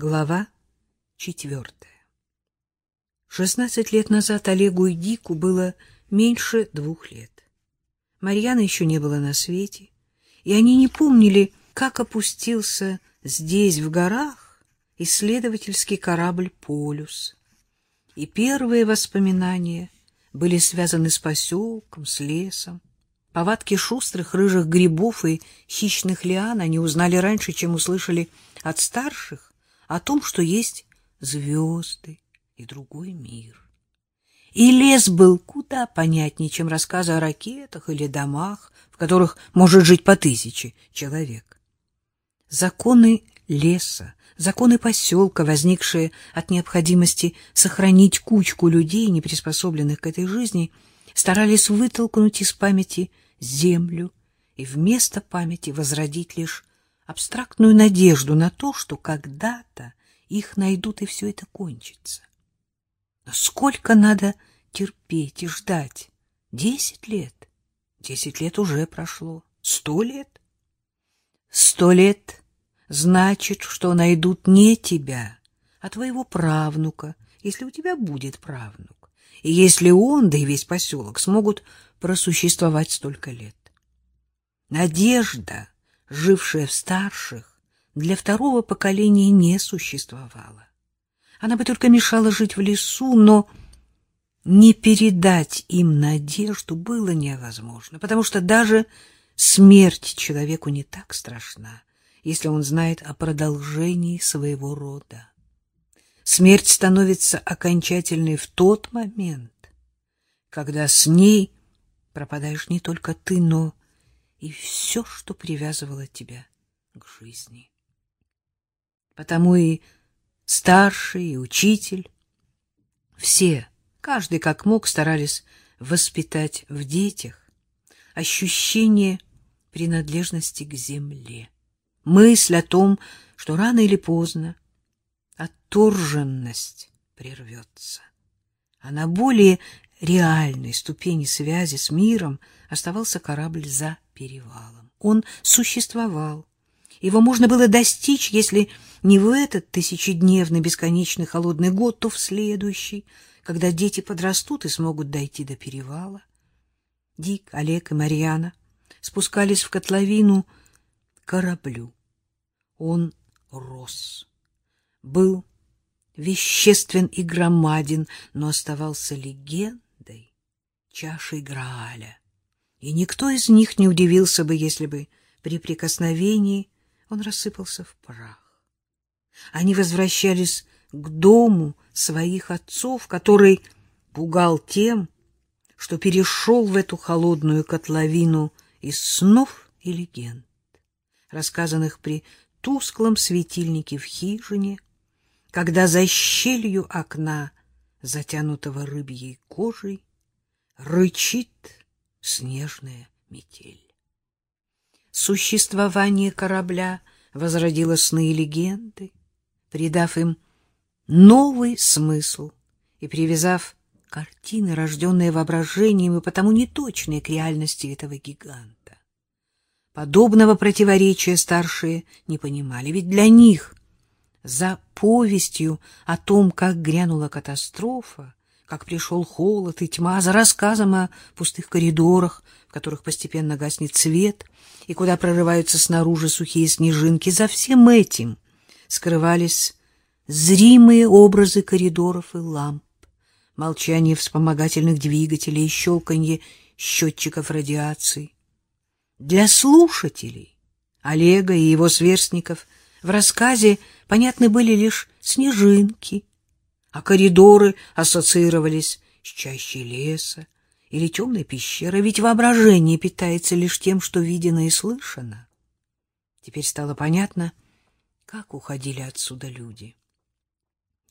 Глава четвертая. Шестнадцать лет назад Олегу и Дику было меньше двух лет. Марьяна еще не было на свете, и они не помнили, как опустился здесь, в горах, исследовательский корабль «Полюс». И первые воспоминания были связаны с поселком, с лесом. Повадки шустрых рыжих грибов и хищных лиан они узнали раньше, чем услышали от старших, о том, что есть звезды и другой мир. И лес был куда понятнее, чем рассказы о ракетах или домах, в которых может жить по тысяче человек. Законы леса, законы поселка, возникшие от необходимости сохранить кучку людей, не приспособленных к этой жизни, старались вытолкнуть из памяти землю и вместо памяти возродить лишь абстрактную надежду на то, что когда-то их найдут и все это кончится. Но сколько надо терпеть и ждать? Десять лет? Десять лет уже прошло. Сто лет? Сто лет значит, что найдут не тебя, а твоего правнука, если у тебя будет правнук, и если он, да и весь поселок смогут просуществовать столько лет. Надежда жившая в старших, для второго поколения не существовала. Она бы только мешала жить в лесу, но не передать им надежду было невозможно, потому что даже смерть человеку не так страшна, если он знает о продолжении своего рода. Смерть становится окончательной в тот момент, когда с ней пропадаешь не только ты, но и все, что привязывало тебя к жизни. Потому и старший, и учитель, все, каждый как мог, старались воспитать в детях ощущение принадлежности к земле, мысль о том, что рано или поздно отторженность прервется. А на более реальной ступени связи с миром оставался корабль за перевалом. Он существовал. Его можно было достичь, если не в этот тысячедневный бесконечный холодный год, то в следующий, когда дети подрастут и смогут дойти до перевала. Дик, Олег и Марьяна спускались в котловину кораблю. Он рос, был веществен и громаден, но оставался легендой, чашей Грааля и никто из них не удивился бы, если бы при прикосновении он рассыпался в прах. Они возвращались к дому своих отцов, который пугал тем, что перешел в эту холодную котловину из снов и легенд, рассказанных при тусклом светильнике в хижине, когда за щелью окна, затянутого рыбьей кожей, рычит снежная метель. Существование корабля возродило сны и легенды, придав им новый смысл и привязав картины, рожденные воображением и потому неточные к реальности этого гиганта. Подобного противоречия старшие не понимали, ведь для них за повестью о том, как грянула катастрофа, как пришел холод и тьма, за рассказом о пустых коридорах, в которых постепенно гаснет свет, и куда прорываются снаружи сухие снежинки. За всем этим скрывались зримые образы коридоров и ламп, молчание вспомогательных двигателей и щелканье счетчиков радиации. Для слушателей Олега и его сверстников в рассказе понятны были лишь снежинки, а коридоры ассоциировались с чащей леса или темной пещерой, ведь воображение питается лишь тем, что видено и слышано. Теперь стало понятно, как уходили отсюда люди.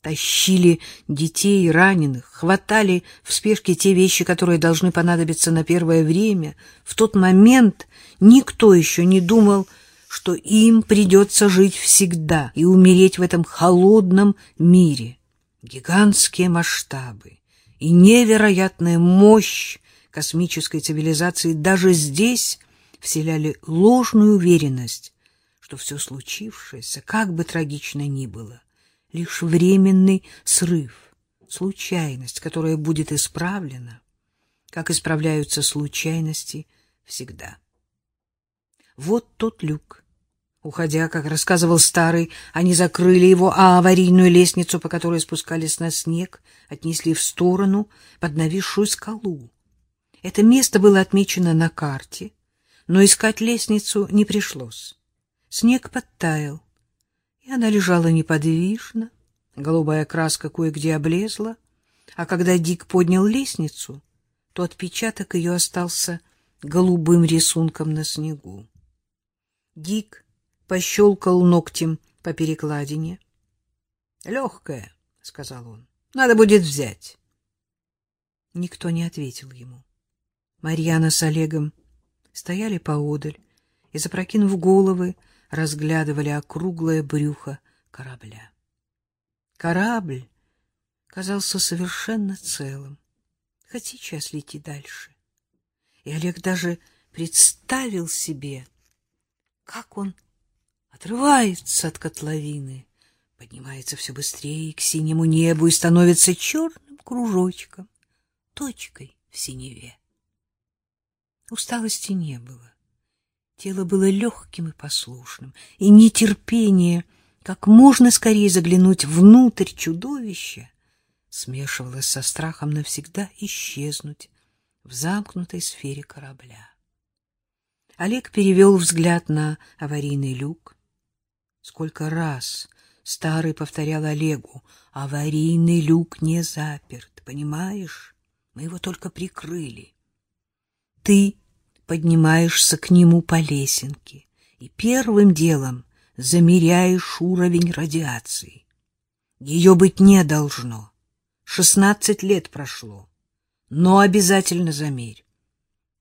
Тащили детей раненых, хватали в спешке те вещи, которые должны понадобиться на первое время. В тот момент никто еще не думал, что им придется жить всегда и умереть в этом холодном мире гигантские масштабы и невероятная мощь космической цивилизации даже здесь вселяли ложную уверенность, что все случившееся, как бы трагично ни было, лишь временный срыв, случайность, которая будет исправлена, как исправляются случайности всегда. Вот тот люк. Уходя, как рассказывал старый, они закрыли его, а аварийную лестницу, по которой спускались на снег, отнесли в сторону под нависшую скалу. Это место было отмечено на карте, но искать лестницу не пришлось. Снег подтаял, и она лежала неподвижно, голубая краска кое-где облезла, а когда Дик поднял лестницу, то отпечаток ее остался голубым рисунком на снегу. Дик пощелкал ногтем по перекладине. — Легкая, — сказал он. — Надо будет взять. Никто не ответил ему. Марьяна с Олегом стояли поодаль и, запрокинув головы, разглядывали округлое брюхо корабля. Корабль казался совершенно целым, хоть сейчас лети дальше. И Олег даже представил себе, как он отрывается от котловины, поднимается все быстрее к синему небу и становится черным кружочком, точкой в синеве. Усталости не было. Тело было легким и послушным, и нетерпение, как можно скорее заглянуть внутрь чудовища, смешивалось со страхом навсегда исчезнуть в замкнутой сфере корабля. Олег перевел взгляд на аварийный люк. Сколько раз старый повторял Олегу, аварийный люк не заперт, понимаешь? Мы его только прикрыли. Ты поднимаешься к нему по лесенке и первым делом замеряешь уровень радиации. Ее быть не должно. Шестнадцать лет прошло, но обязательно замерь.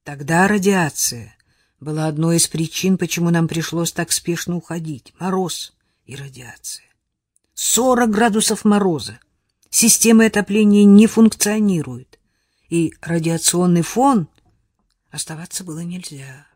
Тогда радиация была одной из причин, почему нам пришлось так спешно уходить. Мороз и радиация. Сорок градусов мороза. Системы отопления не функционируют, и радиационный фон Оставаться было нельзя.